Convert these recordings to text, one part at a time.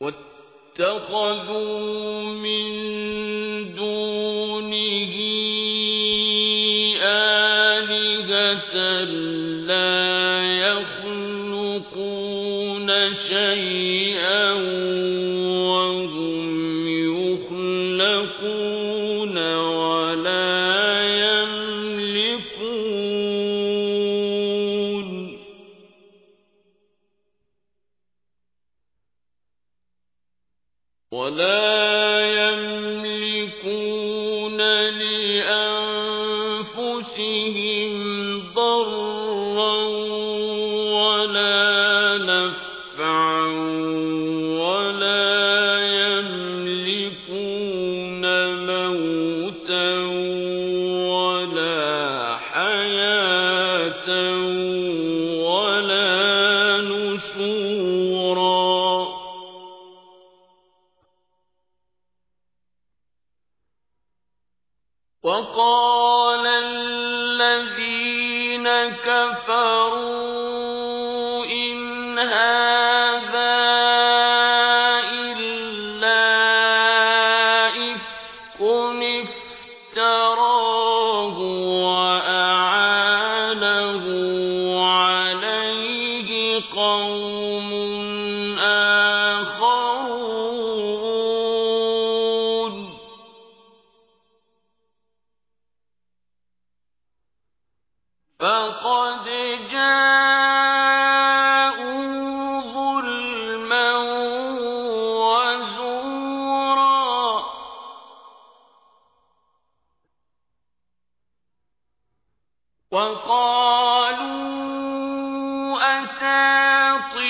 واتخذوا من دونه آلهة لا يخلقون شيئا ولا يملكون لأنفسهم ضرا ولا نفعا وقال الذين كفروا إن هذا فقد جاءوا ظلما وزورا وقالوا أساطير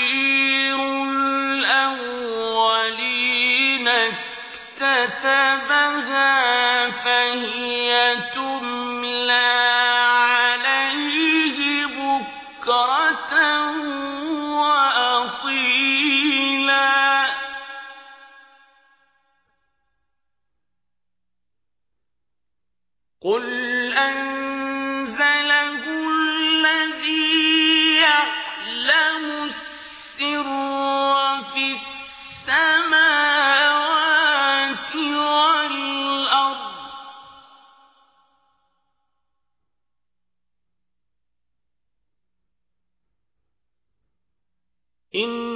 الأولين فهي تملى قل أنزله الذي يعلم السر في السماوات والأرض إنه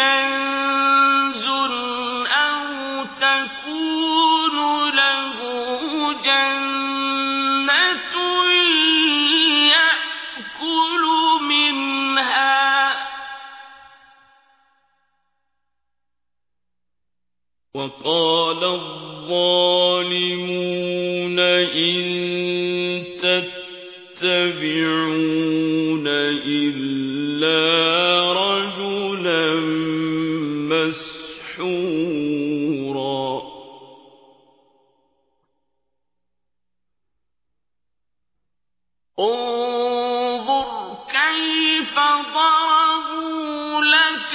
كنز أو تكون له جنة يأكل منها. وقال الظالمون مسحورا. انظر كيف ضربوا لك